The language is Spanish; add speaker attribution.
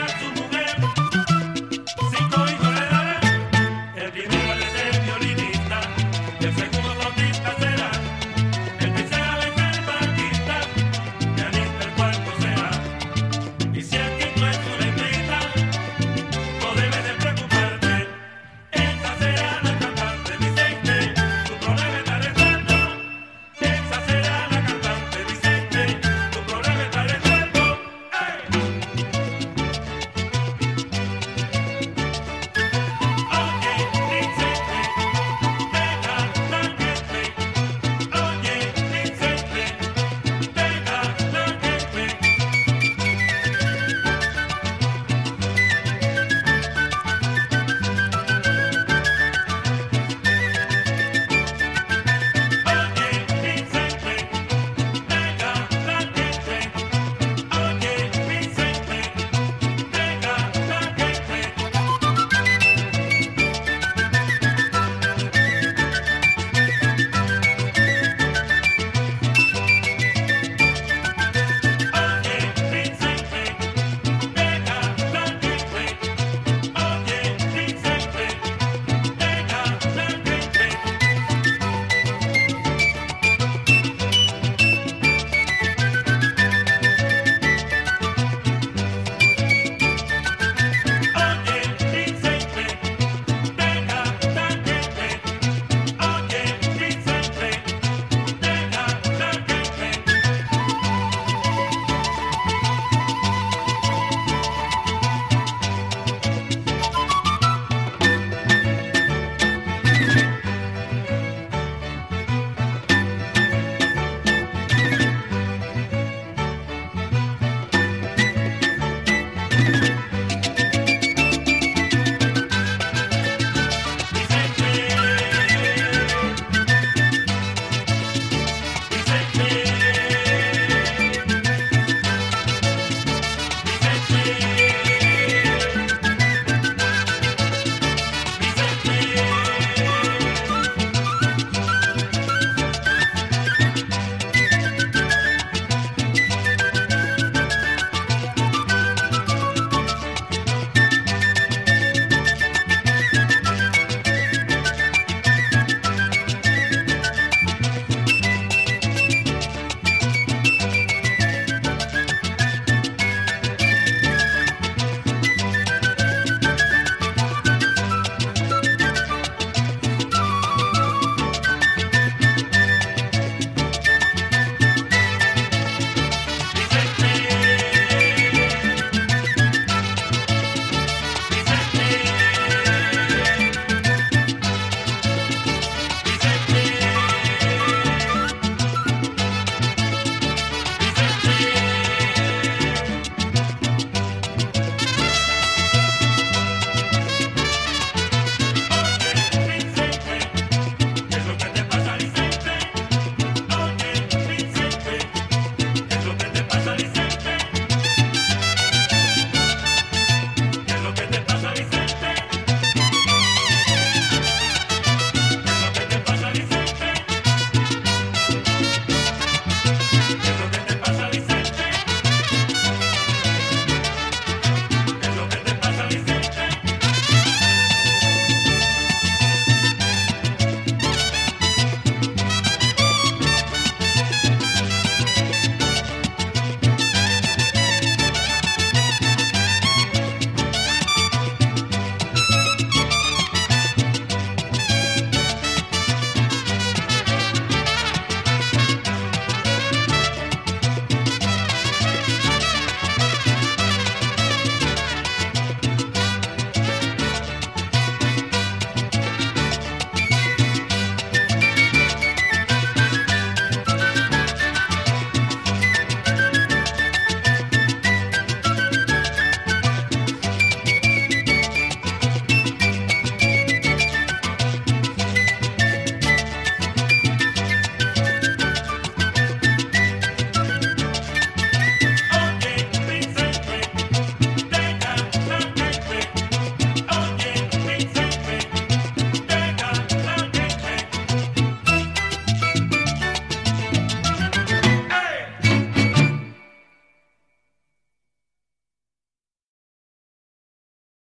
Speaker 1: Mira.